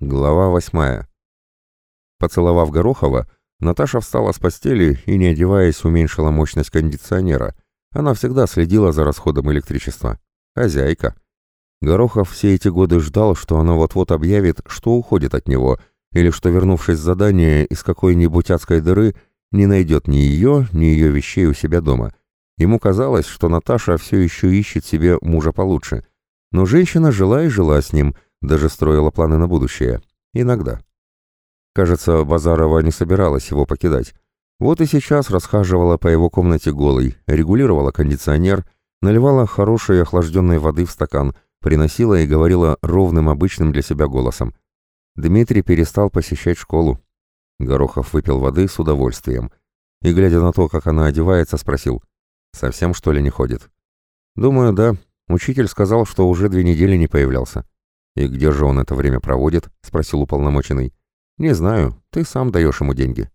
Глава восьмая. Поцеловав Горохова, Наташа встала с постели и, не одеваясь, уменьшила мощность кондиционера. Она всегда следила за расходом электричества. Хозяйка. Горохов все эти годы ждал, что она вот-вот объявит, что уходит от него, или что, вернувшись с задания из какой-нибудь адской дыры, не найдет ни ее, ни ее вещей у себя дома. Ему казалось, что Наташа все еще ищет себе мужа получше. Но женщина жила и жила с ним – даже строила планы на будущее. Иногда. Кажется, Базарова не собиралась его покидать. Вот и сейчас расхаживала по его комнате голой, регулировала кондиционер, наливала хорошей охлажденной воды в стакан, приносила и говорила ровным обычным для себя голосом. Дмитрий перестал посещать школу. Горохов выпил воды с удовольствием. И, глядя на то, как она одевается, спросил, «Совсем, что ли, не ходит?» «Думаю, да. Учитель сказал, что уже две недели не появлялся». «И где же он это время проводит?» — спросил уполномоченный. «Не знаю, ты сам даешь ему деньги».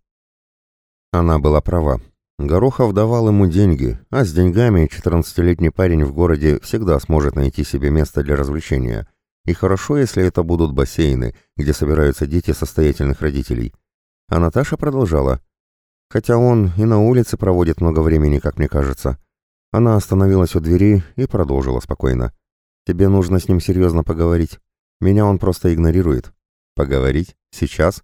Она была права. Горохов давал ему деньги, а с деньгами 14-летний парень в городе всегда сможет найти себе место для развлечения. И хорошо, если это будут бассейны, где собираются дети состоятельных родителей. А Наташа продолжала. Хотя он и на улице проводит много времени, как мне кажется. Она остановилась у двери и продолжила спокойно. «Тебе нужно с ним серьезно поговорить. Меня он просто игнорирует. Поговорить? Сейчас?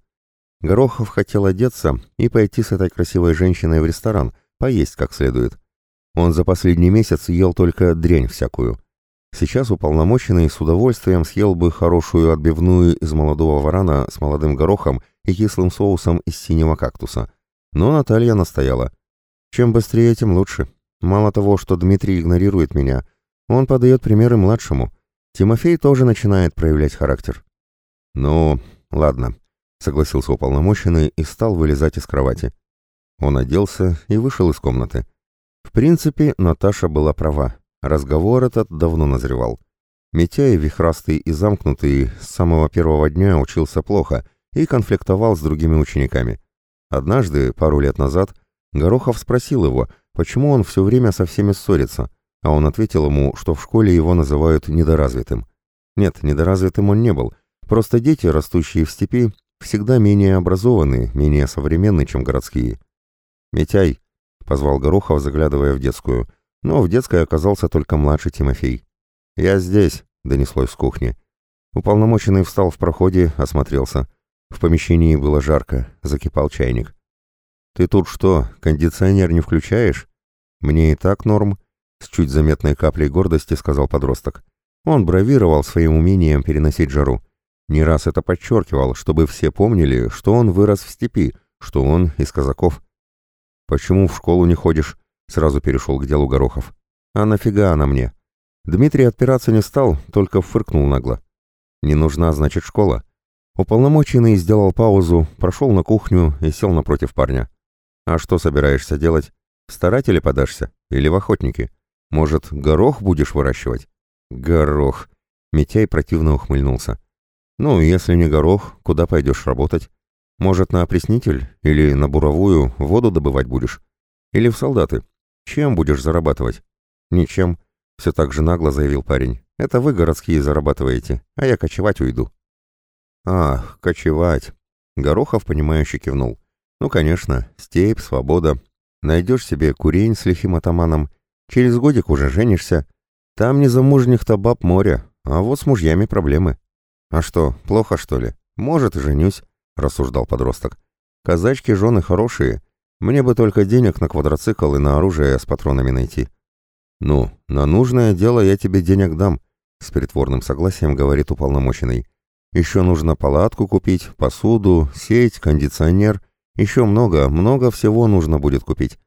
Горохов хотел одеться и пойти с этой красивой женщиной в ресторан, поесть как следует. Он за последний месяц ел только дрянь всякую. Сейчас уполномоченный с удовольствием съел бы хорошую отбивную из молодого варана с молодым горохом и кислым соусом из синего кактуса. Но Наталья настояла. Чем быстрее, тем лучше. Мало того, что Дмитрий игнорирует меня, он подает примеры младшему. Тимофей тоже начинает проявлять характер. «Ну, ладно», — согласился уполномоченный и стал вылезать из кровати. Он оделся и вышел из комнаты. В принципе, Наташа была права. Разговор этот давно назревал. Митяй, вихрастый и замкнутый, с самого первого дня учился плохо и конфликтовал с другими учениками. Однажды, пару лет назад, Горохов спросил его, почему он все время со всеми ссорится — а он ответил ему, что в школе его называют недоразвитым. Нет, недоразвитым он не был, просто дети, растущие в степи, всегда менее образованы, менее современны, чем городские. «Митяй», — позвал Горохов, заглядывая в детскую, но в детской оказался только младший Тимофей. «Я здесь», — донеслось с кухни. Уполномоченный встал в проходе, осмотрелся. В помещении было жарко, закипал чайник. «Ты тут что, кондиционер не включаешь?» «Мне и так норм», с чуть заметной каплей гордости сказал подросток. Он бравировал своим умением переносить жару. Не раз это подчеркивал, чтобы все помнили, что он вырос в степи, что он из казаков. «Почему в школу не ходишь?» Сразу перешел к делу Горохов. «А нафига она мне?» Дмитрий отпираться не стал, только фыркнул нагло. «Не нужна, значит, школа». Уполномоченный сделал паузу, прошел на кухню и сел напротив парня. «А что собираешься делать? В старатели подашься? Или в охотники?» Может, горох будешь выращивать? Горох. Митяй противно ухмыльнулся. Ну, если не горох, куда пойдешь работать? Может, на опреснитель или на буровую воду добывать будешь? Или в солдаты? Чем будешь зарабатывать? Ничем. Все так же нагло заявил парень. Это вы, городские, зарабатываете, а я кочевать уйду. Ах, кочевать. Горохов, понимающе кивнул. Ну, конечно, степь, свобода. Найдешь себе курень с лихим атаманом Через годик уже женишься. Там незамужних-то баб море, а вот с мужьями проблемы. А что, плохо что ли? Может, и женюсь, рассуждал подросток. Казачки жены хорошие. Мне бы только денег на квадроцикл и на оружие с патронами найти. Ну, на нужное дело я тебе денег дам, с притворным согласием говорит уполномоченный. Еще нужно палатку купить, посуду, сеть, кондиционер. Еще много, много всего нужно будет купить.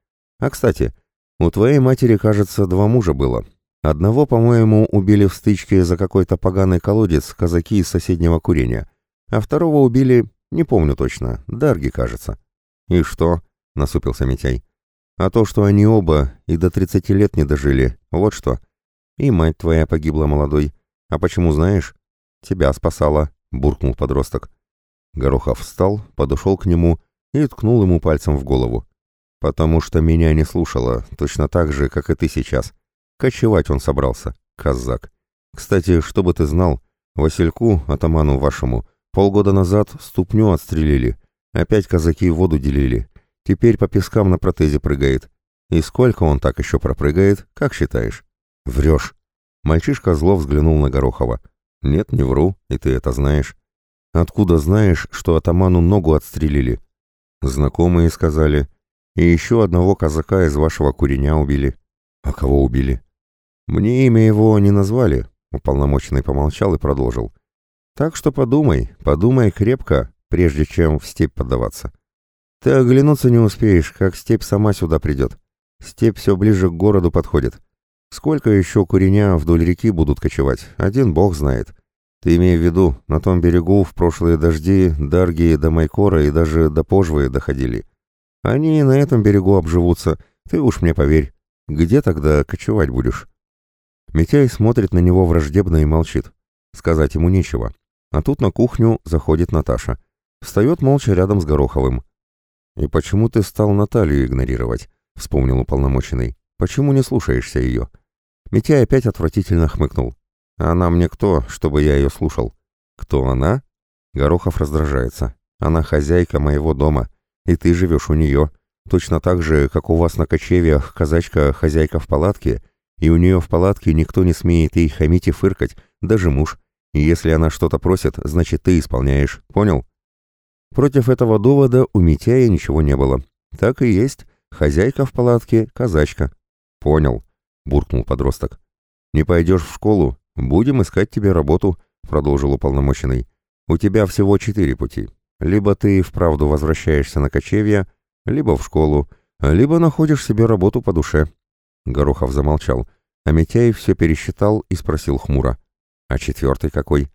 А, кстати, у твоей матери, кажется, два мужа было. Одного, по-моему, убили в стычке за какой-то поганый колодец казаки из соседнего курения, а второго убили, не помню точно, Дарги, кажется. И что? — насупился Митяй. А то, что они оба и до тридцати лет не дожили, вот что. И мать твоя погибла молодой. А почему знаешь? Тебя спасала, — буркнул подросток. Горохов встал, подошел к нему и ткнул ему пальцем в голову. Потому что меня не слушала, точно так же, как и ты сейчас. Кочевать он собрался, казак. Кстати, чтобы ты знал, Васильку, атаману вашему, Полгода назад ступню отстрелили. Опять казаки воду делили. Теперь по пескам на протезе прыгает. И сколько он так еще пропрыгает, как считаешь? Врешь. Мальчишка зло взглянул на Горохова. Нет, не вру, и ты это знаешь. Откуда знаешь, что атаману ногу отстрелили? Знакомые сказали. И еще одного казака из вашего куреня убили. А кого убили? Мне имя его не назвали. Уполномоченный помолчал и продолжил. Так что подумай, подумай крепко, прежде чем в степь поддаваться. Ты оглянуться не успеешь, как степь сама сюда придет. Степь все ближе к городу подходит. Сколько еще куреня вдоль реки будут кочевать, один бог знает. Ты имей в виду, на том берегу в прошлые дожди Дарги до Майкора и даже до Пожвы доходили. Они и на этом берегу обживутся, ты уж мне поверь. Где тогда кочевать будешь?» Митяй смотрит на него враждебно и молчит. Сказать ему нечего. А тут на кухню заходит Наташа. Встает молча рядом с Гороховым. «И почему ты стал Наталью игнорировать?» — вспомнил уполномоченный. «Почему не слушаешься ее?» Митяй опять отвратительно хмыкнул. «Она мне кто, чтобы я ее слушал?» «Кто она?» Горохов раздражается. «Она хозяйка моего дома, и ты живешь у нее. Точно так же, как у вас на кочевьях казачка хозяйка в палатке, и у нее в палатке никто не смеет ей хамить и фыркать, даже муж. И если она что-то просит, значит ты исполняешь, понял?» Против этого довода у Митяя ничего не было. Так и есть, хозяйка в палатке, казачка. «Понял», — буркнул подросток. «Не пойдешь в школу, будем искать тебе работу», — продолжил уполномоченный. «У тебя всего четыре пути. Либо ты вправду возвращаешься на кочевья, либо в школу, либо находишь себе работу по душе». Горохов замолчал, а Митяй все пересчитал и спросил хмуро. «А четвертый какой?»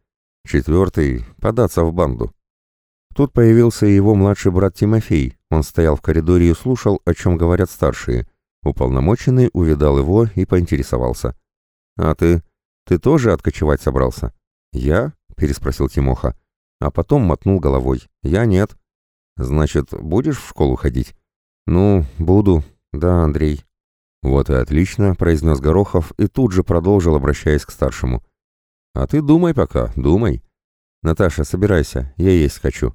«Четвертый — податься в банду». Тут появился и его младший брат Тимофей. Он стоял в коридоре и слушал, о чем говорят старшие. Уполномоченный увидал его и поинтересовался. «А ты? Ты тоже откочевать собрался?» «Я?» — переспросил Тимоха. А потом мотнул головой. «Я нет». «Значит, будешь в школу ходить?» «Ну, буду. Да, Андрей». «Вот и отлично», — произнес Горохов и тут же продолжил, обращаясь к старшему. «А ты думай пока, думай. Наташа, собирайся, я есть хочу».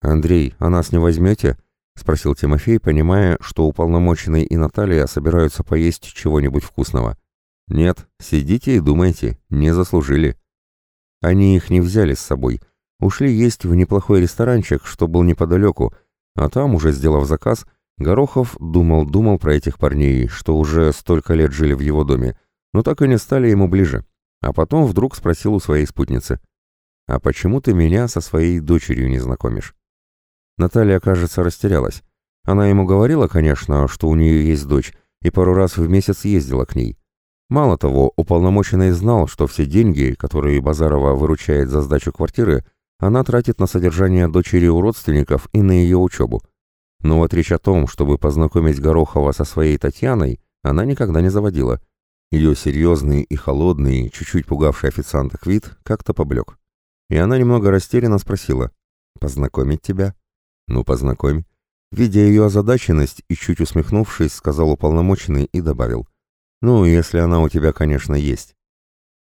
«Андрей, а нас не возьмете?» — спросил Тимофей, понимая, что уполномоченный и Наталья собираются поесть чего-нибудь вкусного. «Нет, сидите и думайте, не заслужили». Они их не взяли с собой, ушли есть в неплохой ресторанчик, что был неподалеку, а там, уже сделав заказ, Горохов думал-думал про этих парней, что уже столько лет жили в его доме, но так и не стали ему ближе. А потом вдруг спросил у своей спутницы, «А почему ты меня со своей дочерью не знакомишь?» Наталья, кажется, растерялась. Она ему говорила, конечно, что у нее есть дочь, и пару раз в месяц ездила к ней. Мало того, уполномоченный знал, что все деньги, которые Базарова выручает за сдачу квартиры, она тратит на содержание дочери у родственников и на ее учебу. Но вот речь о том, чтобы познакомить Горохова со своей Татьяной, она никогда не заводила. Ее серьезный и холодный, чуть-чуть пугавший официанток вид как-то поблек. И она немного растерянно спросила, «Познакомить тебя?» «Ну, познакомь». Видя ее озадаченность и чуть усмехнувшись, сказал уполномоченный и добавил. «Ну, если она у тебя, конечно, есть».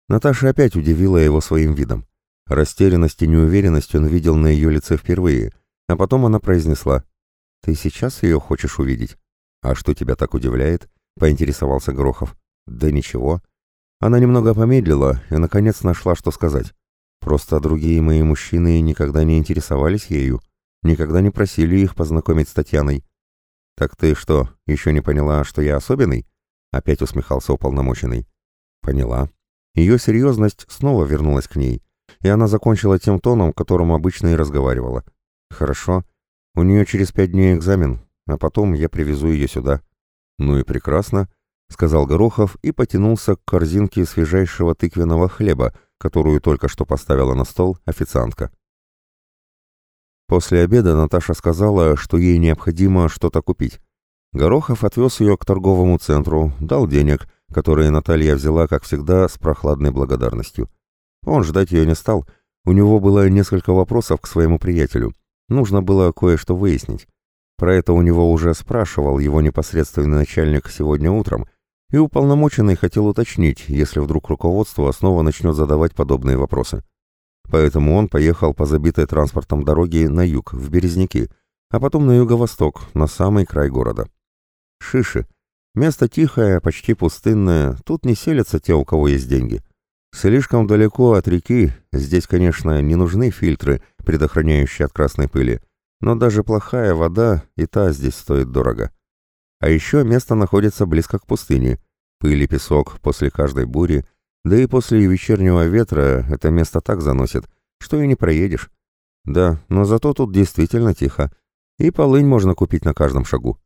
Наташа опять удивила его своим видом. Растерянность и неуверенность он видел на ее лице впервые, а потом она произнесла. «Ты сейчас ее хочешь увидеть?» «А что тебя так удивляет?» — поинтересовался Грохов. «Да ничего». Она немного помедлила и, наконец, нашла, что сказать. «Просто другие мои мужчины никогда не интересовались ею. Никогда не просили их познакомить с Татьяной. «Так ты что, еще не поняла, что я особенный?» Опять усмехался уполномоченный. «Поняла». Ее серьезность снова вернулась к ней, и она закончила тем тоном, которым обычно и разговаривала. «Хорошо. У нее через пять дней экзамен, а потом я привезу ее сюда». «Ну и прекрасно», — сказал Горохов и потянулся к корзинке свежайшего тыквенного хлеба, которую только что поставила на стол официантка. После обеда Наташа сказала, что ей необходимо что-то купить. Горохов отвез ее к торговому центру, дал денег, которые Наталья взяла, как всегда, с прохладной благодарностью. Он ждать ее не стал, у него было несколько вопросов к своему приятелю. Нужно было кое-что выяснить. Про это у него уже спрашивал его непосредственный начальник сегодня утром, и уполномоченный хотел уточнить, если вдруг руководство снова начнет задавать подобные вопросы. поэтому он поехал по забитой транспортом дороге на юг, в Березники, а потом на юго-восток, на самый край города. Шиши. Место тихое, почти пустынное, тут не селятся те, у кого есть деньги. Слишком далеко от реки, здесь, конечно, не нужны фильтры, предохраняющие от красной пыли, но даже плохая вода и та здесь стоит дорого. А еще место находится близко к пустыне. Пыль и песок после каждой бури, да и после вечернего ветра это место так заносит, что и не проедешь. Да, но зато тут действительно тихо, и полынь можно купить на каждом шагу.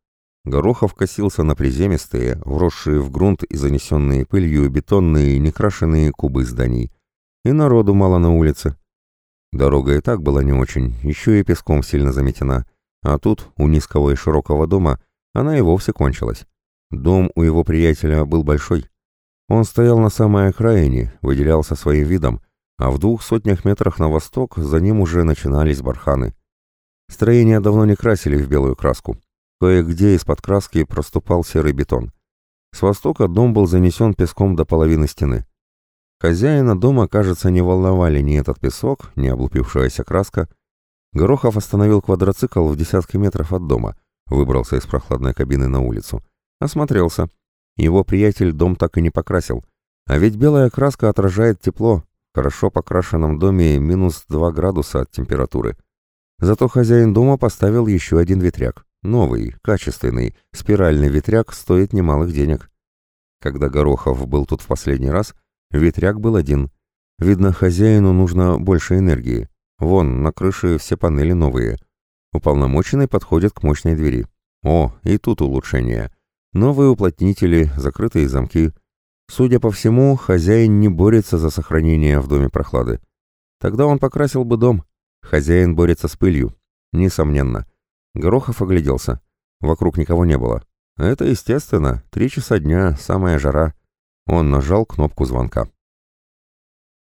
Горохов косился на приземистые, вросшие в грунт и занесенные пылью бетонные некрашенные кубы зданий. И народу мало на улице. Дорога и так была не очень, еще и песком сильно заметена. А тут, у низкого и широкого дома, она и вовсе кончилась. Дом у его приятеля был большой. Он стоял на самой окраине, выделялся своим видом, а в двух сотнях метрах на восток за ним уже начинались барханы. Строение давно не красили в белую краску. Кое-где из-под краски проступал серый бетон. С востока дом был занесен песком до половины стены. Хозяина дома, кажется, не волновали ни этот песок, ни облупившаяся краска. Горохов остановил квадроцикл в десятке метров от дома, выбрался из прохладной кабины на улицу. Осмотрелся. Его приятель дом так и не покрасил. А ведь белая краска отражает тепло. В хорошо покрашенном доме минус 2 градуса от температуры. Зато хозяин дома поставил еще один ветряк. Новый, качественный, спиральный ветряк стоит немалых денег. Когда Горохов был тут в последний раз, ветряк был один. Видно, хозяину нужно больше энергии. Вон, на крыше все панели новые. Уполномоченный подходит к мощной двери. О, и тут улучшение. Новые уплотнители, закрытые замки. Судя по всему, хозяин не борется за сохранение в доме прохлады. Тогда он покрасил бы дом. Хозяин борется с пылью. Несомненно. Горохов огляделся. Вокруг никого не было. Это естественно, три часа дня, самая жара. Он нажал кнопку звонка.